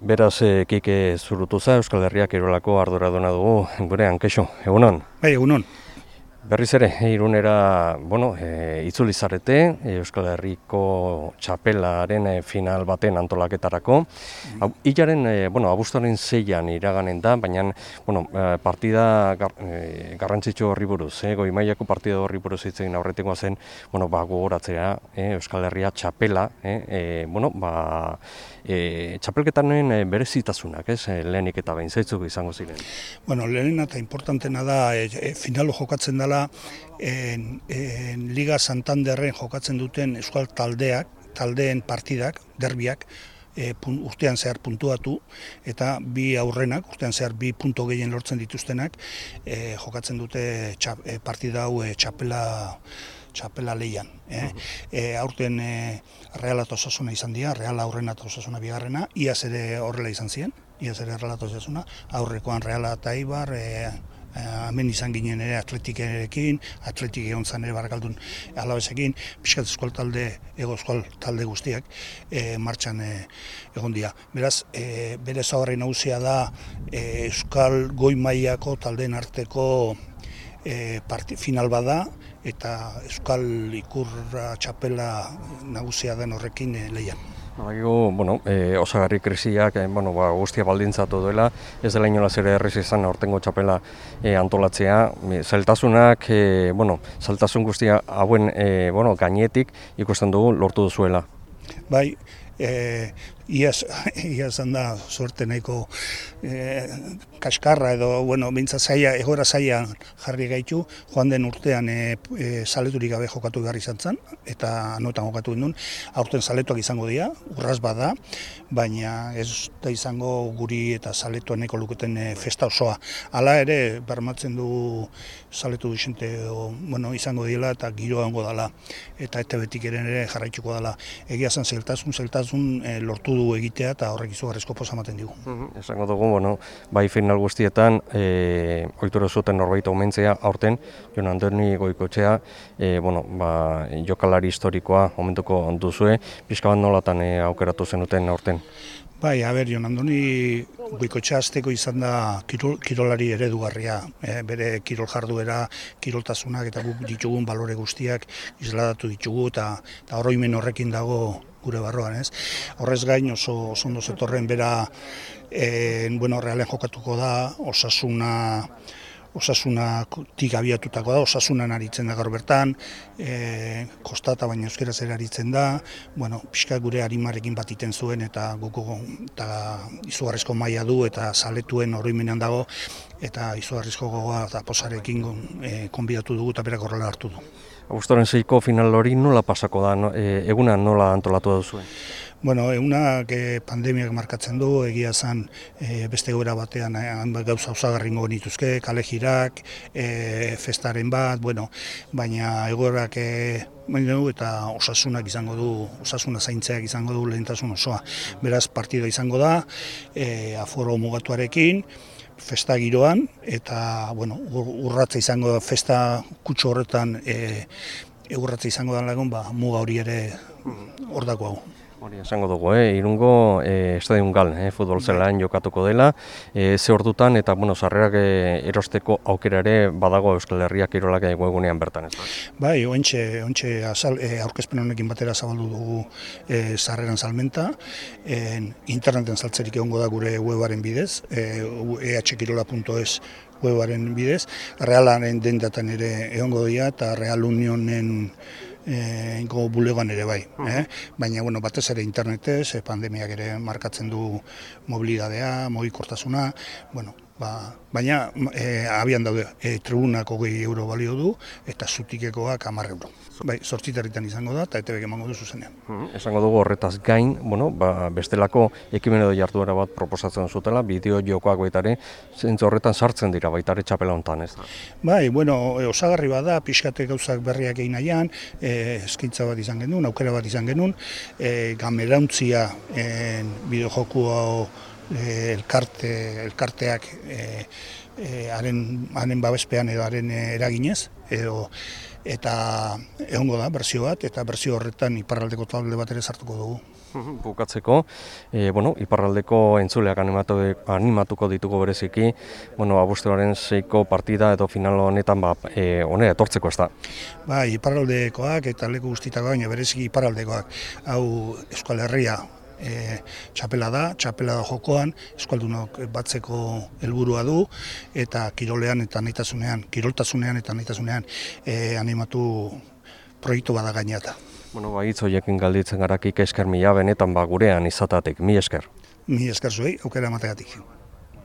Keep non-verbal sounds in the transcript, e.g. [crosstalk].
Beraz, e, kike zurutuza Euskal Herriak irolako arduraduna dugu, gure hankexo, egunon? Bai, egunon. Berriz ere, irunera, bueno, e, itzuli zarete, Euskal Herriko txapelaren e, final baten antolaketarako. Mm. Ilaren, e, bueno, abustaren zeian iraganen da, baina, bueno, partida gar, e, garrantzitsu horri buruz, e, goi mailako partida horri buruz itzen aurretikoa zen, bueno, ba, gogoratzea, e, Euskal Herria txapela, e, e, bueno, ba, e, txapelketaren e, berezitasunak, ez, lehenik eta behin izango ziren. Bueno, lehena eta importantena da, e, e, finalo jokatzen da en, en Liga Santanderren jokatzen duten euskal taldeak, taldeen partidak, derbiak, e, pun, urtean zehar puntuatu eta bi aurrenak, urtean zehar bi punto gehien lortzen dituztenak, e, jokatzen dute txap, e, partida hau e, txapela txapela leian. Eh? E, aurten e, Real Osasuna izan dira, Real aurrena Osasuna bigarrena, iaz ere horrela izan ziren, iaz ere Real Osasuna, aurrekoan Real eta Ibar, e, hemen izan ginen ere atletikerekin, atletik egon zan ere barakaldun alabezekin, pixkat eskual talde, ego eskual talde guztiak e, martxan e, egon dira. Beraz, e, bere zaharri nauzia da e, euskal goi maiako taldeen arteko e, parti, final bada, eta euskal ikurra txapela nagusia den horrekin e, lehian. Bagigu, bueno, e, osagarri krisiak, e, bueno, ba, guztia baldintzatu duela, ez dela inola zere errez izan aurtengo txapela e, antolatzea. E, zeltasunak, e, bueno, zeltasun guztia hauen e, bueno, gainetik ikusten dugu lortu duzuela. Bai, e, iaz, [laughs] iaz da suerte nahiko e, kaskarra edo, bueno, bintza zaia, egora zaia jarri gaitu, joan den urtean e, e, saleturik gabe jokatu behar izan zen, eta anotan jokatu gendun, aurten saletuak izango dira, urraz bada, baina ez da izango guri eta saletua nahiko luketen e, festa osoa. Hala ere, bermatzen du saletu duzente, bueno, izango dira eta giroa hongo dela, eta eta betik ere jarraituko dela. Egia zen zeltasun, zeltasun e, lortu du egitea eta horrek izugarrizko posa ematen digu. Mhm, esango dugu, bueno, bai final guztietan, e, oituro zuten norbait omentzea, aurten, Jon Andoni goikotxea, e, bueno, ba, jokalari historikoa omentuko duzue, pixka bat nolatan e, aukeratu zenuten aurten? Bai, a ber, Jon Andoni goikotxea azteko izan da kirol, kirolari eredugarria, e, bere kirol jarduera, kiroltasunak eta guk ditugun balore guztiak izladatu ditugu eta, eta horroimen horrekin dago gure barroan, ez? Horrez gain oso oso ondo zetorren bera en bueno, realen jokatuko da, osasuna osasuna tik abiatutako da, osasunan aritzen da gaur bertan, e, kostata baina euskera zer aritzen da, bueno, pixka gure harimarekin bat iten zuen eta guko eta izugarrizko maila du eta saletuen oroimenean dago eta izugarrizko gogoa eta posarekin e, konbidatu dugu eta berak horrela hartu du. Agustoren zeiko final hori nola pasako da, no, e, eguna nola antolatu da zuen? Bueno, egunak e, pandemiak markatzen du, egia zen e, beste gora batean e, gauza osagarri ingo nituzke, kale jirak, e, festaren bat, bueno, baina egorak e, baina eta osasunak izango du, osasuna zaintzeak izango du lehentasun osoa. Beraz, partido izango da, e, aforo mugatuarekin, festa giroan eta bueno, urratza izango da festa kutxo horretan e, urratza izango da lagun ba muga hori ere hor dago hau. Hori esango dugu, eh? irungo eh, estadion gal, eh? futbol zelan jokatuko dela, eh, ze ordutan eta bueno, sarrerak eh, erosteko aukera ere badago Euskal Herriak irolak egunean bertan. Ez, bai, ointxe, ointxe azal, eh, aurkezpen honekin batera zabaldu dugu eh, sarreran salmenta, eh, interneten saltzerik egongo da gure webaren bidez, eh, ehkirola.es webaren bidez, realaren dendatan ere egongo dira eta Real Unionen eh bulegoan ere bai, eh? Baina bueno, batez ere internetez, eh, pandemiak ere markatzen du mobilidadea, mugikortasuna, bueno, ba, baina e, abian daude e, tribunako gehi euro balio du eta zutikekoak 10 euro. Bai, sortziterritan izango da, eta ete emango du zuzenean. Mm, esango dugu horretaz gain, bueno, ba, bestelako ekimen edo jartuera bat proposatzen zutela, bideo jokoak baitare, zentzu horretan sartzen dira baitare txapela hontan, ez da? Bai, bueno, e, osagarri bada, pixkate gauzak berriak egin nahian, e, eskintza bat izan genuen, aukera bat izan genuen, e, gamerauntzia e, bideo joku hau e, elkarte, elkarteak e, e, haren, haren babespean edo haren eraginez, edo eta egongo da berzio bat eta berzio horretan iparraldeko talde bat ere sartuko dugu. Bukatzeko, e, bueno, iparraldeko entzuleak animatu, animatuko ditugu bereziki, bueno, abuztuaren zeiko partida edo final honetan ba, e, honera etortzeko ez da. Ba, iparraldekoak eta leku guztitako baina bereziki iparraldekoak. Hau Euskal Herria e, txapela da, txapela da jokoan, eskualdunok batzeko helburua du, eta kirolean eta nahitasunean, kiroltasunean eta nahitasunean e, animatu proiektu bada gainata. Bueno, ba, hitz horiekin galditzen garakik esker mila benetan ba gurean izatatik, mi esker. Mi esker zuei, aukera emategatik.